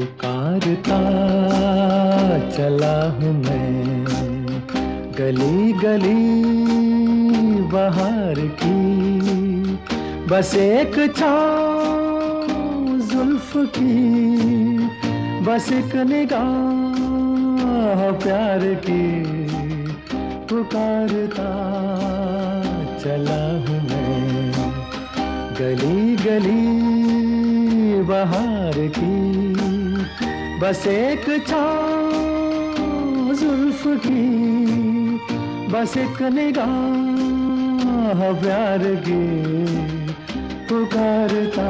पुकारता, चला हूँ मैं। गली गली बाहर की, बस एक जुल्फ की, बस एक निगाह प्यार की पुकारता, चला हूँ मैं। गली गली बाहर की बस एक छाँव जुल्फ की बस एक निगाह प्यार की पुकारता।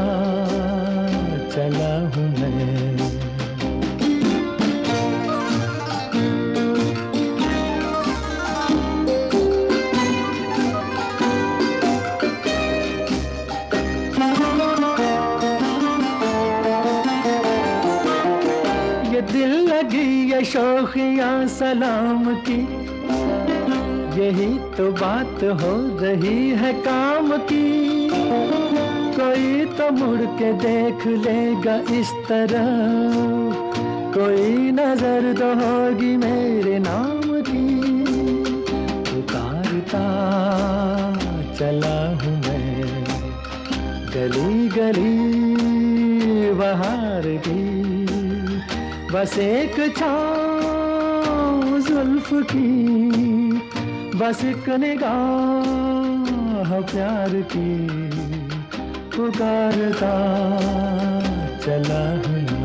लगी ये सलाम की। यही तो बात हो रही है काम की। कोई तो मुड़ के देख लेगा इस तरह। कोई नज़र तो होगी मेरे नाम की। पुकारता चला हूँ मैं। गली गली, बाहर की बस एक छाँव जुल्फ की बस एक निगाह प्यार की पुकारता चला हूँ।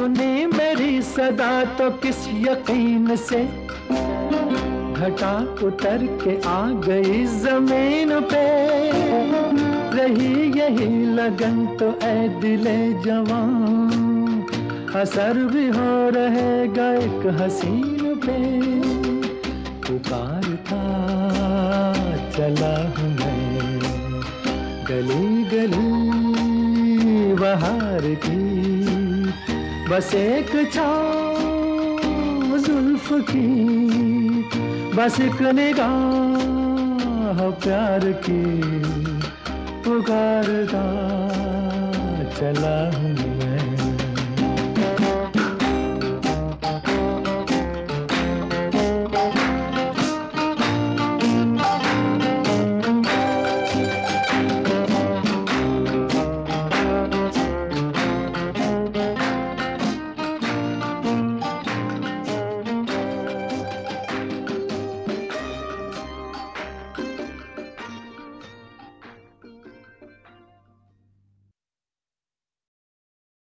सुनी मेरी सदा तो किस यकीन से? घटा उतर के आ गई ज़मीन पे। रही यही लगन तो ऐ दिले जवान। असर भी हो रहेगा एक हसीन पे। पुकारता चला हूँ मैं। गली गली बाहर की बस एक छाँव जुल्फ की बस एक निगाह प्यार की पुकारता चला हूँ